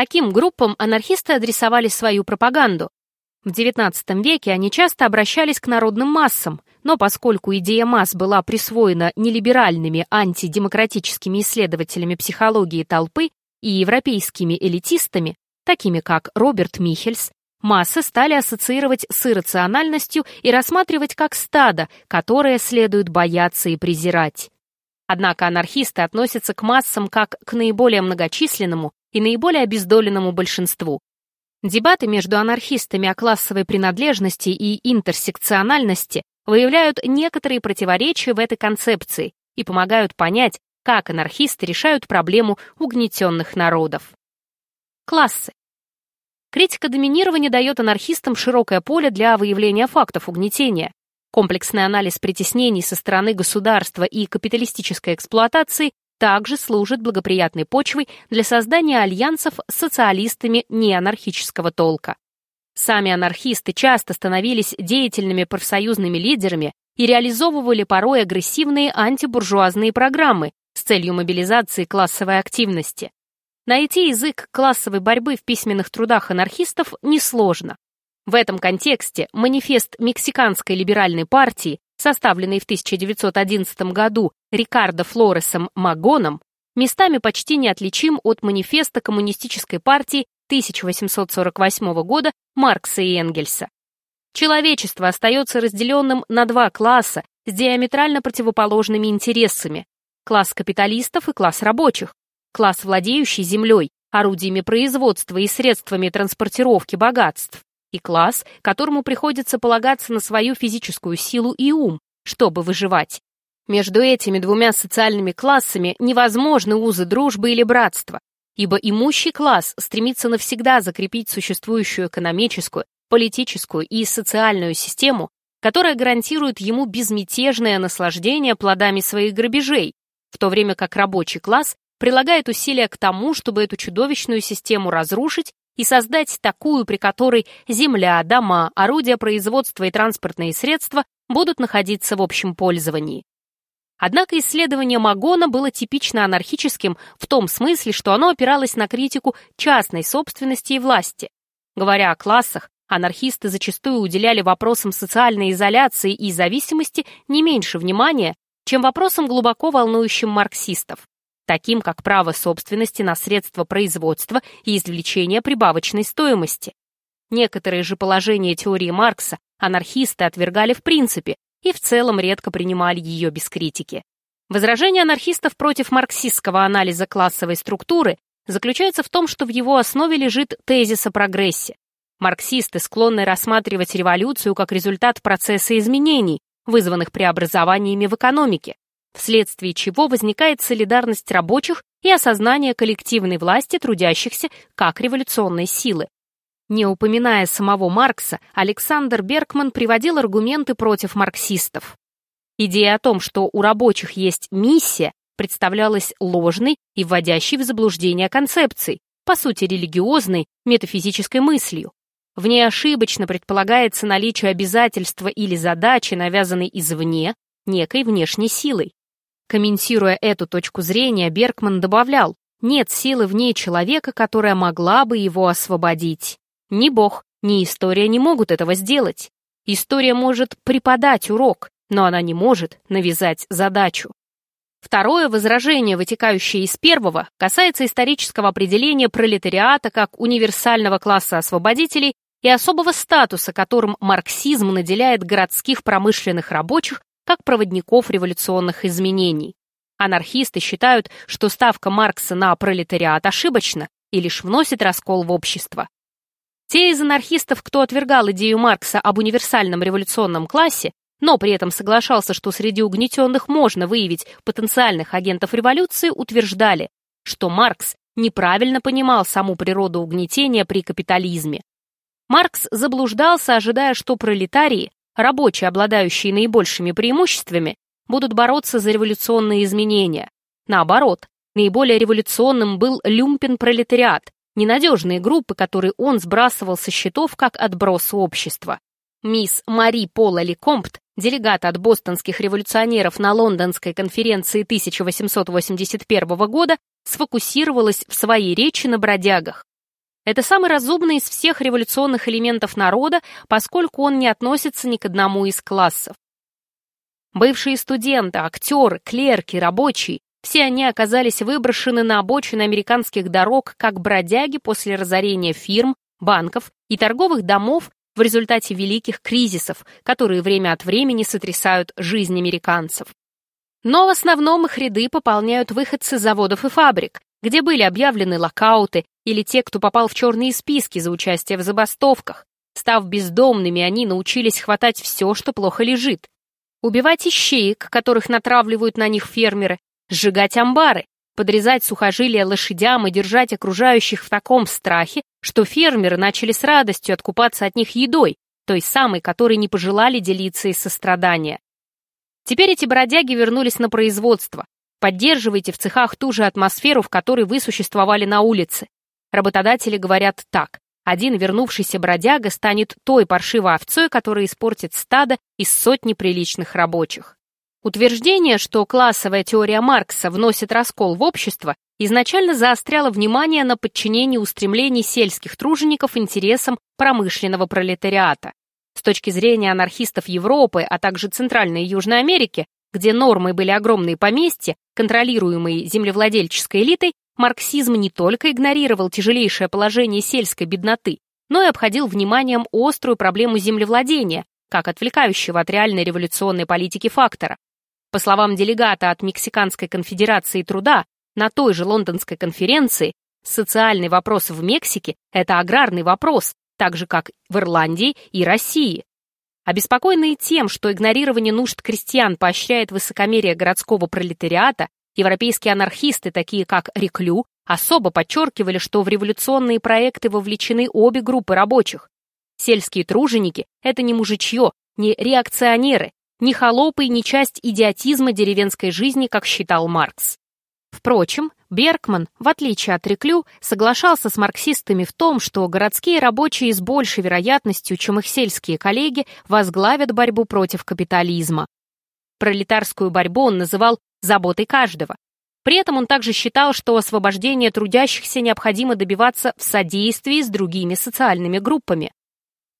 Каким группам анархисты адресовали свою пропаганду? В XIX веке они часто обращались к народным массам, но поскольку идея масс была присвоена нелиберальными антидемократическими исследователями психологии толпы и европейскими элитистами, такими как Роберт Михельс, массы стали ассоциировать с иррациональностью и рассматривать как стадо, которое следует бояться и презирать. Однако анархисты относятся к массам как к наиболее многочисленному и наиболее обездоленному большинству. Дебаты между анархистами о классовой принадлежности и интерсекциональности выявляют некоторые противоречия в этой концепции и помогают понять, как анархисты решают проблему угнетенных народов. Классы. Критика доминирования дает анархистам широкое поле для выявления фактов угнетения. Комплексный анализ притеснений со стороны государства и капиталистической эксплуатации также служит благоприятной почвой для создания альянсов с социалистами неанархического толка. Сами анархисты часто становились деятельными профсоюзными лидерами и реализовывали порой агрессивные антибуржуазные программы с целью мобилизации классовой активности. Найти язык классовой борьбы в письменных трудах анархистов несложно. В этом контексте манифест Мексиканской либеральной партии, составленный в 1911 году Рикардо Флоресом Магоном, местами почти неотличим от манифеста Коммунистической партии 1848 года Маркса и Энгельса. Человечество остается разделенным на два класса с диаметрально противоположными интересами – класс капиталистов и класс рабочих, класс, владеющий землей, орудиями производства и средствами транспортировки богатств, и класс, которому приходится полагаться на свою физическую силу и ум, чтобы выживать. Между этими двумя социальными классами невозможны узы дружбы или братства, ибо имущий класс стремится навсегда закрепить существующую экономическую, политическую и социальную систему, которая гарантирует ему безмятежное наслаждение плодами своих грабежей, в то время как рабочий класс прилагает усилия к тому, чтобы эту чудовищную систему разрушить и создать такую, при которой земля, дома, орудия производства и транспортные средства будут находиться в общем пользовании. Однако исследование Магона было типично анархическим в том смысле, что оно опиралось на критику частной собственности и власти. Говоря о классах, анархисты зачастую уделяли вопросам социальной изоляции и зависимости не меньше внимания, чем вопросам глубоко волнующим марксистов, таким как право собственности на средства производства и извлечения прибавочной стоимости. Некоторые же положения теории Маркса анархисты отвергали в принципе, и в целом редко принимали ее без критики. Возражение анархистов против марксистского анализа классовой структуры заключается в том, что в его основе лежит тезис о прогрессе. Марксисты склонны рассматривать революцию как результат процесса изменений, вызванных преобразованиями в экономике, вследствие чего возникает солидарность рабочих и осознание коллективной власти трудящихся как революционной силы. Не упоминая самого Маркса, Александр Бергман приводил аргументы против марксистов. Идея о том, что у рабочих есть миссия, представлялась ложной и вводящей в заблуждение концепцией, по сути религиозной, метафизической мыслью. В ней ошибочно предполагается наличие обязательства или задачи, навязанной извне, некой внешней силой. Комментируя эту точку зрения, Бергман добавлял, нет силы в ней человека, которая могла бы его освободить. Ни Бог, ни история не могут этого сделать. История может преподать урок, но она не может навязать задачу. Второе возражение, вытекающее из первого, касается исторического определения пролетариата как универсального класса освободителей и особого статуса, которым марксизм наделяет городских промышленных рабочих как проводников революционных изменений. Анархисты считают, что ставка Маркса на пролетариат ошибочна и лишь вносит раскол в общество. Те из анархистов, кто отвергал идею Маркса об универсальном революционном классе, но при этом соглашался, что среди угнетенных можно выявить потенциальных агентов революции, утверждали, что Маркс неправильно понимал саму природу угнетения при капитализме. Маркс заблуждался, ожидая, что пролетарии, рабочие, обладающие наибольшими преимуществами, будут бороться за революционные изменения. Наоборот, наиболее революционным был люмпен-пролетариат, ненадежные группы, которые он сбрасывал со счетов как отброс общества. Мисс Мари Пола Лекомпт, делегат от бостонских революционеров на лондонской конференции 1881 года, сфокусировалась в своей речи на бродягах. Это самый разумный из всех революционных элементов народа, поскольку он не относится ни к одному из классов. Бывшие студенты, актеры, клерки, рабочие – все они оказались выброшены на обочины американских дорог как бродяги после разорения фирм, банков и торговых домов в результате великих кризисов, которые время от времени сотрясают жизнь американцев. Но в основном их ряды пополняют выходцы заводов и фабрик, где были объявлены локауты или те, кто попал в черные списки за участие в забастовках. Став бездомными, они научились хватать все, что плохо лежит. Убивать ищеек, которых натравливают на них фермеры, сжигать амбары, подрезать сухожилия лошадям и держать окружающих в таком страхе, что фермеры начали с радостью откупаться от них едой, той самой, которой не пожелали делиться из сострадания. Теперь эти бродяги вернулись на производство. Поддерживайте в цехах ту же атмосферу, в которой вы существовали на улице. Работодатели говорят так. Один вернувшийся бродяга станет той паршивой овцой, которая испортит стадо из сотни приличных рабочих. Утверждение, что классовая теория Маркса вносит раскол в общество, изначально заостряло внимание на подчинении устремлений сельских тружеников интересам промышленного пролетариата. С точки зрения анархистов Европы, а также Центральной и Южной Америки, где нормой были огромные поместья, контролируемые землевладельческой элитой, марксизм не только игнорировал тяжелейшее положение сельской бедноты, но и обходил вниманием острую проблему землевладения, как отвлекающего от реальной революционной политики фактора. По словам делегата от Мексиканской конфедерации труда, на той же лондонской конференции, социальный вопрос в Мексике – это аграрный вопрос, так же, как в Ирландии и России. Обеспокоенные тем, что игнорирование нужд крестьян поощряет высокомерие городского пролетариата, европейские анархисты, такие как Реклю, особо подчеркивали, что в революционные проекты вовлечены обе группы рабочих. Сельские труженики – это не мужичье, не реакционеры, не холопы и не часть идиотизма деревенской жизни, как считал Маркс. Впрочем, Беркман, в отличие от Реклю, соглашался с марксистами в том, что городские рабочие с большей вероятностью, чем их сельские коллеги, возглавят борьбу против капитализма. Пролетарскую борьбу он называл «заботой каждого». При этом он также считал, что освобождение трудящихся необходимо добиваться в содействии с другими социальными группами.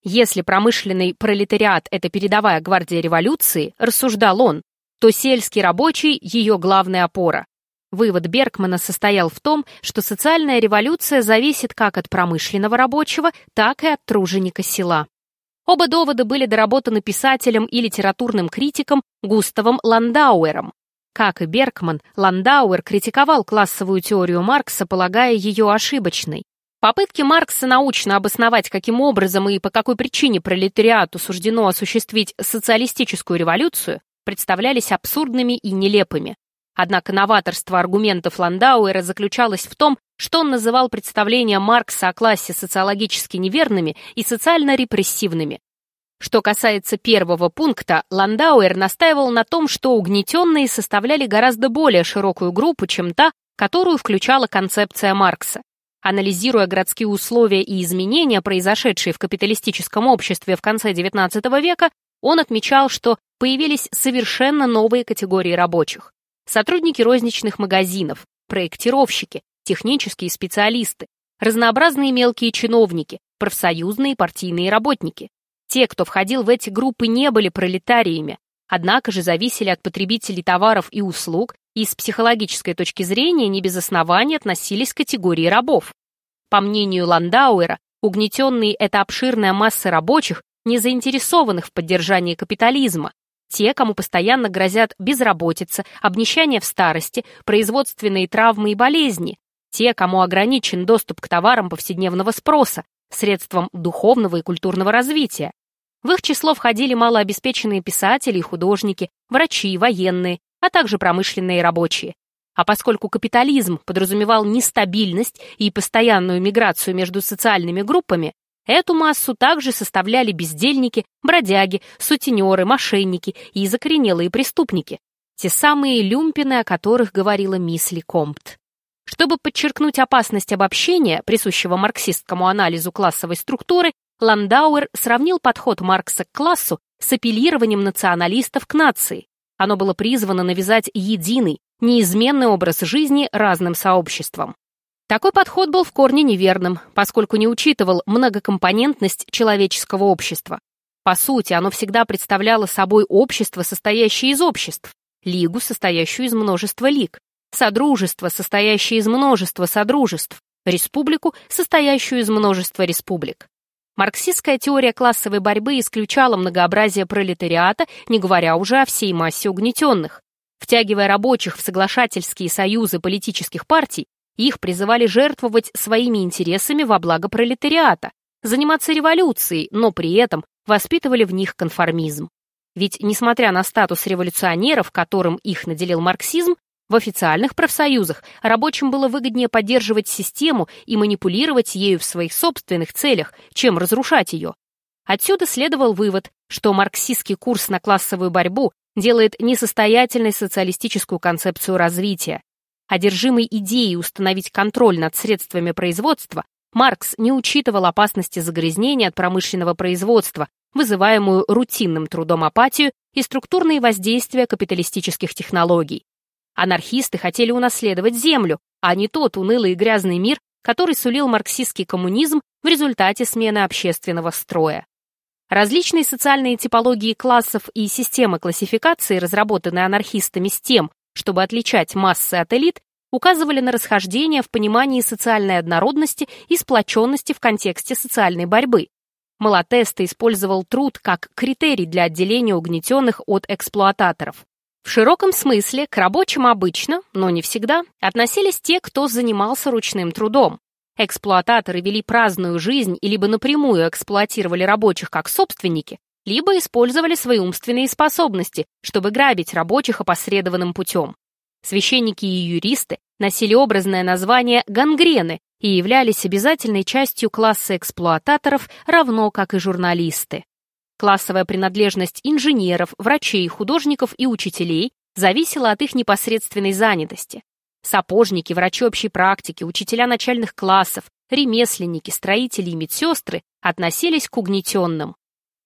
Если промышленный пролетариат – это передовая гвардия революции, рассуждал он, то сельский рабочий – ее главная опора. Вывод Бергмана состоял в том, что социальная революция зависит как от промышленного рабочего, так и от труженика села. Оба довода были доработаны писателем и литературным критиком Густавом Ландауэром. Как и Бергман, Ландауэр критиковал классовую теорию Маркса, полагая ее ошибочной. Попытки Маркса научно обосновать, каким образом и по какой причине пролетариату суждено осуществить социалистическую революцию, представлялись абсурдными и нелепыми. Однако новаторство аргументов Ландауэра заключалось в том, что он называл представления Маркса о классе социологически неверными и социально репрессивными. Что касается первого пункта, Ландауэр настаивал на том, что угнетенные составляли гораздо более широкую группу, чем та, которую включала концепция Маркса. Анализируя городские условия и изменения, произошедшие в капиталистическом обществе в конце XIX века, он отмечал, что появились совершенно новые категории рабочих. Сотрудники розничных магазинов, проектировщики, технические специалисты, разнообразные мелкие чиновники, профсоюзные партийные работники. Те, кто входил в эти группы, не были пролетариями, однако же зависели от потребителей товаров и услуг и с психологической точки зрения не без оснований относились к категории рабов. По мнению Ландауэра, угнетенные — это обширная масса рабочих, не заинтересованных в поддержании капитализма, те, кому постоянно грозят безработица, обнищание в старости, производственные травмы и болезни, те, кому ограничен доступ к товарам повседневного спроса, средствам духовного и культурного развития. В их число входили малообеспеченные писатели и художники, врачи, военные, а также промышленные рабочие. А поскольку капитализм подразумевал нестабильность и постоянную миграцию между социальными группами, эту массу также составляли бездельники, бродяги, сутенеры, мошенники и закоренелые преступники, те самые люмпины, о которых говорила мисс Лекомпт. Чтобы подчеркнуть опасность обобщения, присущего марксистскому анализу классовой структуры, Ландауэр сравнил подход Маркса к классу с апеллированием националистов к нации. Оно было призвано навязать единый, неизменный образ жизни разным сообществам. Такой подход был в корне неверным, поскольку не учитывал многокомпонентность человеческого общества. По сути, оно всегда представляло собой общество, состоящее из обществ, лигу, состоящую из множества лиг, содружество, состоящее из множества содружеств, республику, состоящую из множества республик. Марксистская теория классовой борьбы исключала многообразие пролетариата, не говоря уже о всей массе угнетенных. Втягивая рабочих в соглашательские союзы политических партий, их призывали жертвовать своими интересами во благо пролетариата, заниматься революцией, но при этом воспитывали в них конформизм. Ведь, несмотря на статус революционеров, которым их наделил марксизм, в официальных профсоюзах рабочим было выгоднее поддерживать систему и манипулировать ею в своих собственных целях, чем разрушать ее. Отсюда следовал вывод, что марксистский курс на классовую борьбу делает несостоятельной социалистическую концепцию развития, Одержимый идеей установить контроль над средствами производства, Маркс не учитывал опасности загрязнения от промышленного производства, вызываемую рутинным трудом апатию и структурные воздействия капиталистических технологий. Анархисты хотели унаследовать землю, а не тот унылый и грязный мир, который сулил марксистский коммунизм в результате смены общественного строя. Различные социальные типологии классов и системы классификации, разработанные анархистами с тем, чтобы отличать массы от элит, указывали на расхождение в понимании социальной однородности и сплоченности в контексте социальной борьбы. Малатеста использовал труд как критерий для отделения угнетенных от эксплуататоров. В широком смысле к рабочим обычно, но не всегда, относились те, кто занимался ручным трудом. Эксплуататоры вели праздную жизнь и либо напрямую эксплуатировали рабочих как собственники, либо использовали свои умственные способности, чтобы грабить рабочих опосредованным путем. Священники и юристы носили образное название «гангрены» и являлись обязательной частью класса эксплуататоров, равно как и журналисты. Классовая принадлежность инженеров, врачей, художников и учителей зависела от их непосредственной занятости. Сапожники, врачи общей практики, учителя начальных классов, ремесленники, строители и медсестры относились к угнетенным.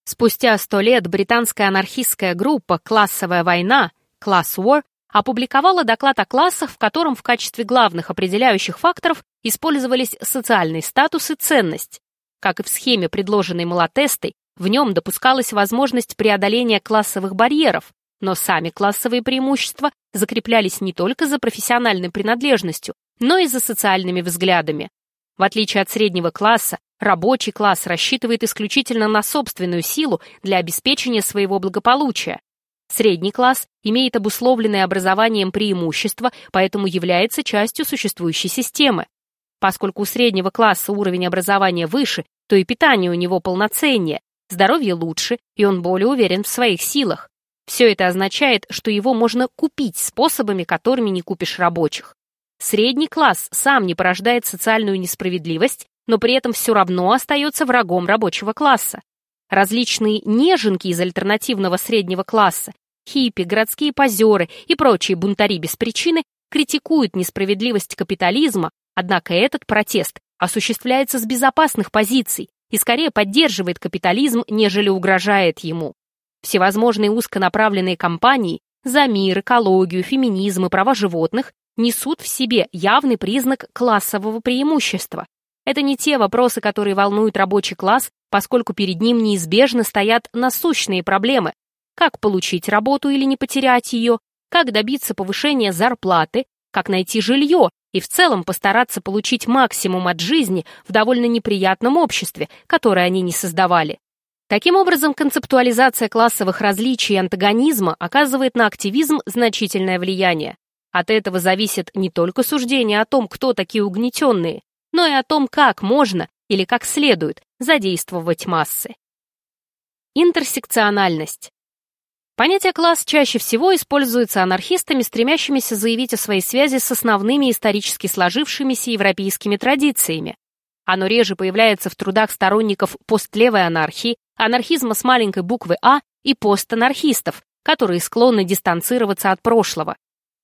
Спустя сто лет британская анархистская группа «Классовая война» Class War опубликовала доклад о классах, в котором в качестве главных определяющих факторов использовались социальный статус и ценность. Как и в схеме, предложенной Малатестой, в нем допускалась возможность преодоления классовых барьеров, но сами классовые преимущества закреплялись не только за профессиональной принадлежностью, но и за социальными взглядами. В отличие от среднего класса, Рабочий класс рассчитывает исключительно на собственную силу для обеспечения своего благополучия. Средний класс имеет обусловленное образованием преимущество, поэтому является частью существующей системы. Поскольку у среднего класса уровень образования выше, то и питание у него полноценнее, здоровье лучше, и он более уверен в своих силах. Все это означает, что его можно купить способами, которыми не купишь рабочих. Средний класс сам не порождает социальную несправедливость, но при этом все равно остается врагом рабочего класса. Различные неженки из альтернативного среднего класса, хиппи, городские позеры и прочие бунтари без причины критикуют несправедливость капитализма, однако этот протест осуществляется с безопасных позиций и скорее поддерживает капитализм, нежели угрожает ему. Всевозможные узконаправленные кампании за мир, экологию, феминизм и права животных несут в себе явный признак классового преимущества, это не те вопросы, которые волнуют рабочий класс, поскольку перед ним неизбежно стоят насущные проблемы. Как получить работу или не потерять ее, как добиться повышения зарплаты, как найти жилье и в целом постараться получить максимум от жизни в довольно неприятном обществе, которое они не создавали. Таким образом, концептуализация классовых различий и антагонизма оказывает на активизм значительное влияние. От этого зависит не только суждение о том, кто такие угнетенные, но и о том, как можно или как следует задействовать массы. Интерсекциональность. Понятие «класс» чаще всего используется анархистами, стремящимися заявить о своей связи с основными исторически сложившимися европейскими традициями. Оно реже появляется в трудах сторонников постлевой анархии, анархизма с маленькой буквы «А» и постанархистов, которые склонны дистанцироваться от прошлого.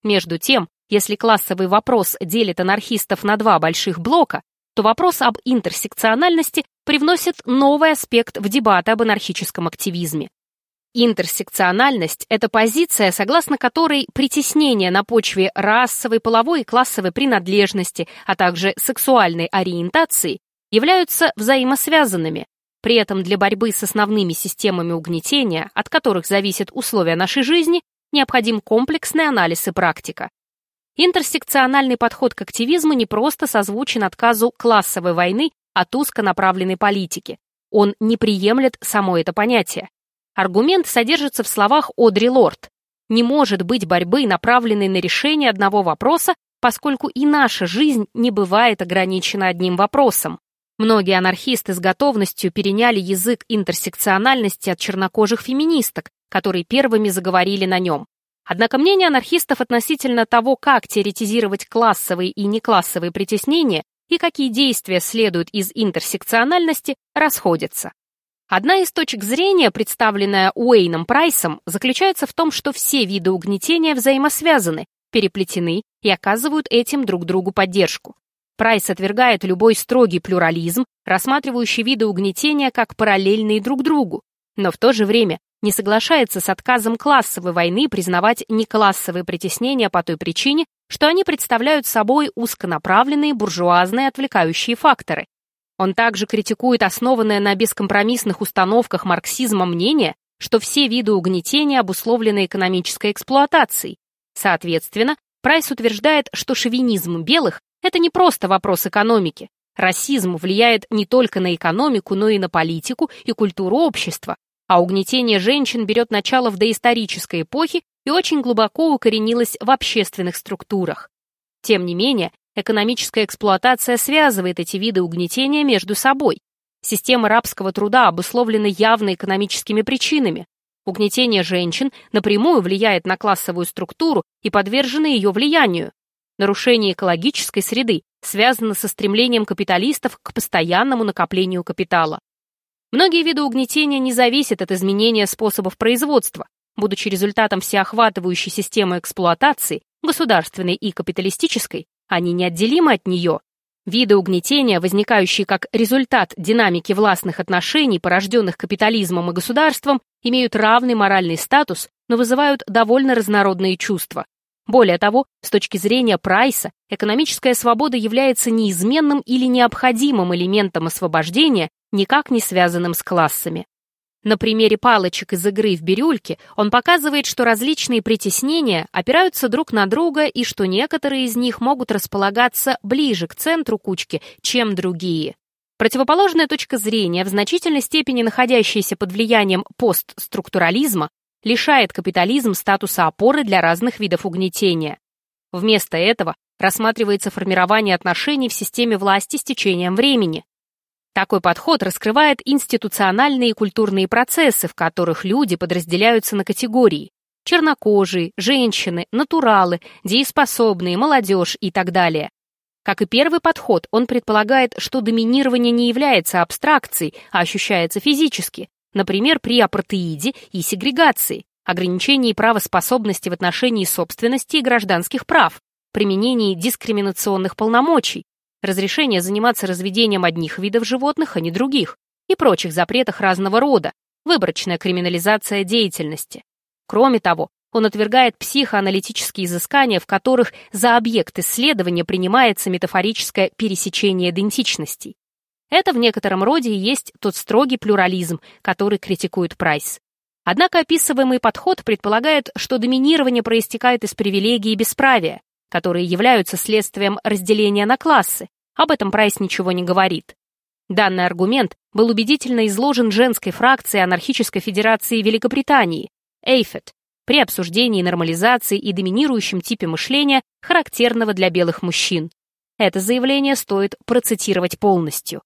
Между тем, если классовый вопрос делит анархистов на два больших блока, то вопрос об интерсекциональности привносит новый аспект в дебаты об анархическом активизме. Интерсекциональность – это позиция, согласно которой притеснение на почве расовой, половой и классовой принадлежности, а также сексуальной ориентации являются взаимосвязанными. При этом для борьбы с основными системами угнетения, от которых зависят условия нашей жизни, необходим комплексный анализ и практика. Интерсекциональный подход к активизму не просто созвучен отказу классовой войны от узконаправленной политики. Он не приемлет само это понятие. Аргумент содержится в словах Одри Лорд. Не может быть борьбы, направленной на решение одного вопроса, поскольку и наша жизнь не бывает ограничена одним вопросом. Многие анархисты с готовностью переняли язык интерсекциональности от чернокожих феминисток, которые первыми заговорили на нем. Однако мнение анархистов относительно того, как теоретизировать классовые и неклассовые притеснения и какие действия следуют из интерсекциональности, расходятся. Одна из точек зрения, представленная Уэйном Прайсом, заключается в том, что все виды угнетения взаимосвязаны, переплетены и оказывают этим друг другу поддержку. Прайс отвергает любой строгий плюрализм, рассматривающий виды угнетения как параллельные друг другу, но в то же время не соглашается с отказом классовой войны признавать неклассовые притеснения по той причине, что они представляют собой узконаправленные буржуазные отвлекающие факторы, он также критикует основанное на бескомпромиссных установках марксизма мнение, что все виды угнетения обусловлены экономической эксплуатацией. Соответственно, Прайс утверждает, что шовинизм белых – это не просто вопрос экономики. Расизм влияет не только на экономику, но и на политику и культуру общества, а угнетение женщин берет начало в доисторической эпохе и очень глубоко укоренилось в общественных структурах. Тем не менее, Экономическая эксплуатация связывает эти виды угнетения между собой. Система рабского труда обусловлена явно экономическими причинами. Угнетение женщин напрямую влияет на классовую структуру и подвержено ее влиянию. Нарушение экологической среды связано со стремлением капиталистов к постоянному накоплению капитала. Многие виды угнетения не зависят от изменения способов производства, будучи результатом всеохватывающей системы эксплуатации, государственной и капиталистической, они неотделимы от нее. Виды угнетения, возникающие как результат динамики властных отношений, порожденных капитализмом и государством, имеют равный моральный статус, но вызывают довольно разнородные чувства. Более того, с точки зрения Прайса, экономическая свобода является неизменным или необходимым элементом освобождения, никак не связанным с классами. На примере палочек из игры в бирюльке он показывает, что различные притеснения опираются друг на друга и что некоторые из них могут располагаться ближе к центру кучки, чем другие. Противоположная точка зрения, в значительной степени находящаяся под влиянием постструктурализма, лишает капитализм статуса опоры для разных видов угнетения. Вместо этого рассматривается формирование отношений в системе власти с течением времени, такой подход раскрывает институциональные и культурные процессы, в которых люди подразделяются на категории – чернокожие, женщины, натуралы, дееспособные, молодежь и так далее. Как и первый подход, он предполагает, что доминирование не является абстракцией, а ощущается физически, например, при апартеиде и сегрегации, ограничении правоспособности в отношении собственности и гражданских прав, применении дискриминационных полномочий, разрешение заниматься разведением одних видов животных, а не других, и прочих запретах разного рода, выборочная криминализация деятельности. Кроме того, он отвергает психоаналитические изыскания, в которых за объект исследования принимается метафорическое пересечение идентичностей. Это в некотором роде и есть тот строгий плюрализм, который критикует Прайс. Однако описываемый подход предполагает, что доминирование проистекает из привилегий и бесправия, которые являются следствием разделения на классы. Об этом Прайс ничего не говорит. Данный аргумент был убедительно изложен женской фракцией анархической федерации Великобритании, AFET, при обсуждении нормализации и доминирующем типе мышления, характерного для белых мужчин. Это заявление стоит процитировать полностью.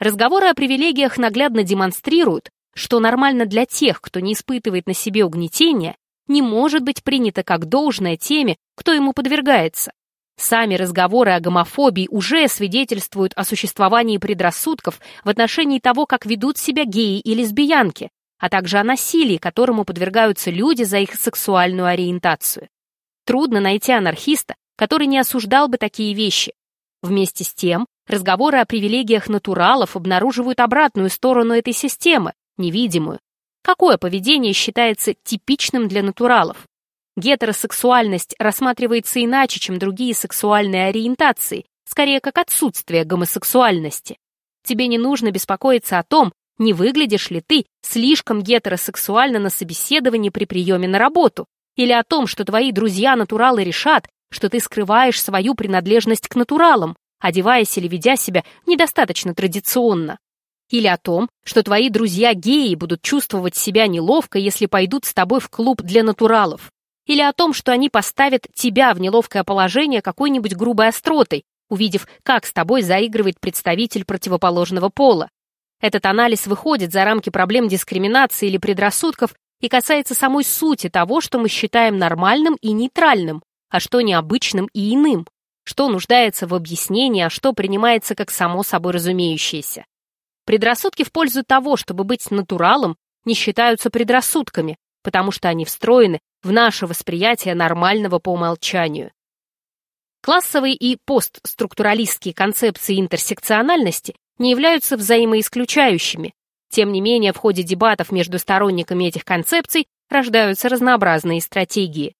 Разговоры о привилегиях наглядно демонстрируют, что нормально для тех, кто не испытывает на себе угнетения, не может быть принято как должное теми, кто ему подвергается. Сами разговоры о гомофобии уже свидетельствуют о существовании предрассудков в отношении того, как ведут себя геи и лесбиянки, а также о насилии, которому подвергаются люди за их сексуальную ориентацию. Трудно найти анархиста, который не осуждал бы такие вещи. Вместе с тем, разговоры о привилегиях натуралов обнаруживают обратную сторону этой системы, невидимую, Какое поведение считается типичным для натуралов? Гетеросексуальность рассматривается иначе, чем другие сексуальные ориентации, скорее как отсутствие гомосексуальности. Тебе не нужно беспокоиться о том, не выглядишь ли ты слишком гетеросексуально на собеседовании при приеме на работу, или о том, что твои друзья-натуралы решат, что ты скрываешь свою принадлежность к натуралам, одеваясь или ведя себя недостаточно традиционно. Или о том, что твои друзья-геи будут чувствовать себя неловко, если пойдут с тобой в клуб для натуралов. Или о том, что они поставят тебя в неловкое положение какой-нибудь грубой остротой, увидев, как с тобой заигрывает представитель противоположного пола. Этот анализ выходит за рамки проблем дискриминации или предрассудков и касается самой сути того, что мы считаем нормальным и нейтральным, а что необычным и иным, что нуждается в объяснении, а что принимается как само собой разумеющееся. Предрассудки в пользу того, чтобы быть натуралом, не считаются предрассудками, потому что они встроены в наше восприятие нормального по умолчанию. Классовые и постструктуралистские концепции интерсекциональности не являются взаимоисключающими. Тем не менее, в ходе дебатов между сторонниками этих концепций рождаются разнообразные стратегии.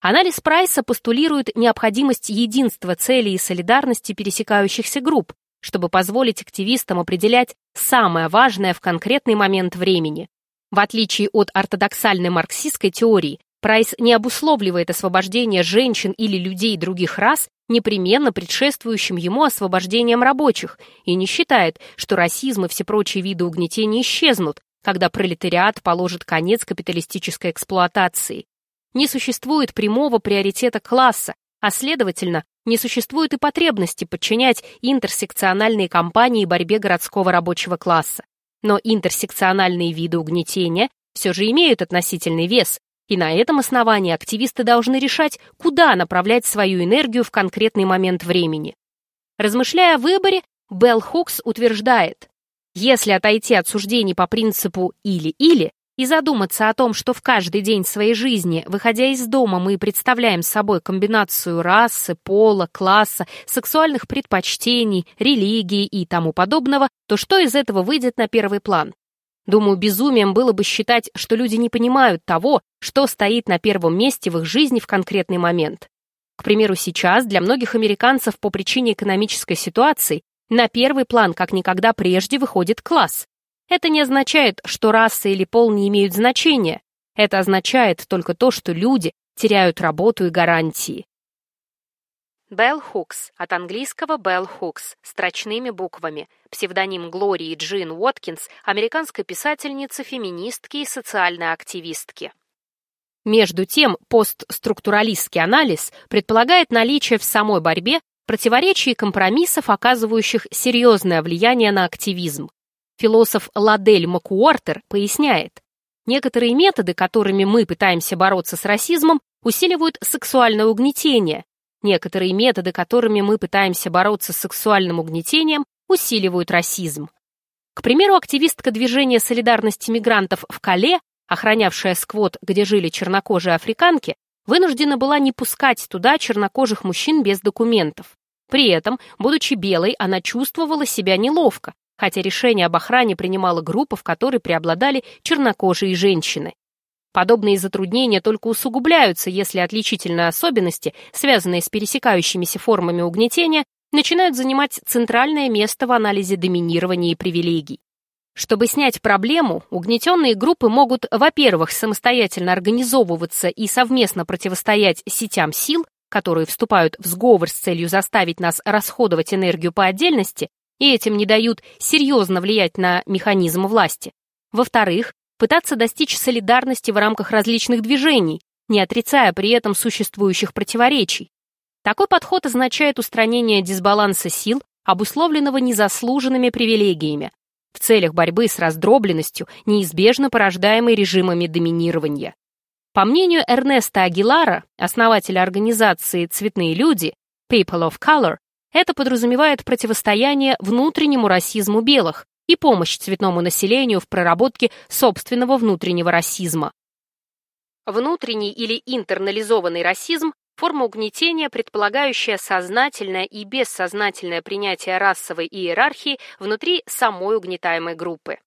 Анализ Прайса постулирует необходимость единства целей и солидарности пересекающихся групп, чтобы позволить активистам определять самое важное в конкретный момент времени. В отличие от ортодоксальной марксистской теории, Прайс не обусловливает освобождение женщин или людей других рас непременно предшествующим ему освобождением рабочих и не считает, что расизм и все прочие виды угнетения исчезнут, когда пролетариат положит конец капиталистической эксплуатации. Не существует прямого приоритета класса, а следовательно, не существует и потребности подчинять интерсекциональные кампании борьбе городского рабочего класса. Но интерсекциональные виды угнетения все же имеют относительный вес, и на этом основании активисты должны решать, куда направлять свою энергию в конкретный момент времени. Размышляя о выборе, Белл Хукс утверждает, если отойти от суждений по принципу «или-или», и задуматься о том, что в каждый день своей жизни, выходя из дома, мы представляем собой комбинацию расы, пола, класса, сексуальных предпочтений, религии и тому подобного, то что из этого выйдет на первый план? Думаю, безумием было бы считать, что люди не понимают того, что стоит на первом месте в их жизни в конкретный момент. К примеру, сейчас для многих американцев по причине экономической ситуации на первый план как никогда прежде выходит класс. Это не означает, что раса или пол не имеют значения. Это означает только то, что люди теряют работу и гарантии. Белл Хукс, от английского Белл Хукс, строчными буквами, псевдоним Глории Джин Уоткинс, американской писательницы, феминистки и социальной активистки. Между тем, постструктуралистский анализ предполагает наличие в самой борьбе противоречий и компромиссов, оказывающих серьезное влияние на активизм. Философ Ладель Макуортер поясняет, некоторые методы, которыми мы пытаемся бороться с расизмом, усиливают сексуальное угнетение. Некоторые методы, которыми мы пытаемся бороться с сексуальным угнетением, усиливают расизм. К примеру, активистка движения солидарности мигрантов в Кале, охранявшая сквот, где жили чернокожие африканки, вынуждена была не пускать туда чернокожих мужчин без документов. При этом, будучи белой, она чувствовала себя неловко, хотя решение об охране принимала группа, в которой преобладали чернокожие женщины. Подобные затруднения только усугубляются, если отличительные особенности, связанные с пересекающимися формами угнетения, начинают занимать центральное место в анализе доминирования и привилегий. Чтобы снять проблему, угнетенные группы могут, во-первых, самостоятельно организовываться и совместно противостоять сетям сил, которые вступают в сговор с целью заставить нас расходовать энергию по отдельности, и этим не дают серьезно влиять на механизм власти. Во-вторых, пытаться достичь солидарности в рамках различных движений, не отрицая при этом существующих противоречий. Такой подход означает устранение дисбаланса сил, обусловленного незаслуженными привилегиями, в целях борьбы с раздробленностью, неизбежно порождаемой режимами доминирования. По мнению Эрнеста Агилара, основателя организации «Цветные люди» People of Color, это подразумевает противостояние внутреннему расизму белых и помощь цветному населению в проработке собственного внутреннего расизма. Внутренний или интернализованный расизм – форма угнетения, предполагающая сознательное и бессознательное принятие расовой иерархии внутри самой угнетаемой группы.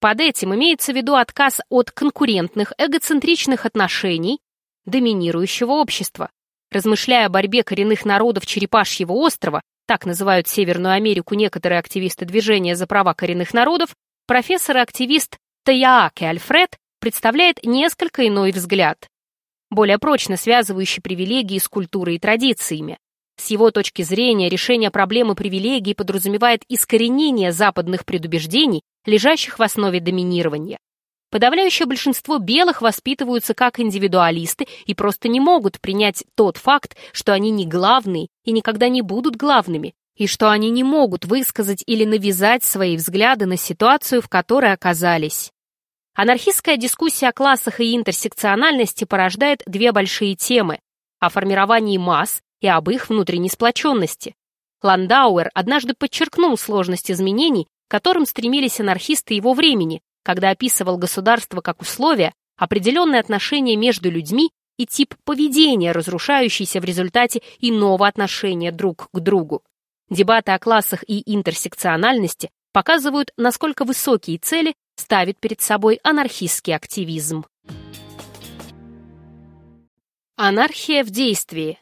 Под этим имеется в виду отказ от конкурентных, эгоцентричных отношений доминирующего общества. Размышляя о борьбе коренных народов Черепашьего острова, так называют Северную Америку некоторые активисты движения за права коренных народов, профессор и активист Таяаке Альфред представляет несколько иной взгляд, более прочно связывающий привилегии с культурой и традициями. С его точки зрения, решение проблемы привилегий подразумевает искоренение западных предубеждений, лежащих в основе доминирования. Подавляющее большинство белых воспитываются как индивидуалисты и просто не могут принять тот факт, что они не главные и никогда не будут главными, и что они не могут высказать или навязать свои взгляды на ситуацию, в которой оказались. Анархистская дискуссия о классах и интерсекциональности порождает две большие темы – о формировании масс и об их внутренней сплоченности. Ландауэр однажды подчеркнул сложность изменений, к которым стремились анархисты его времени, когда описывал государство как условие, определенное отношение между людьми и тип поведения, разрушающийся в результате иного отношения друг к другу. Дебаты о классах и интерсекциональности показывают, насколько высокие цели ставит перед собой анархистский активизм. Анархия в действии.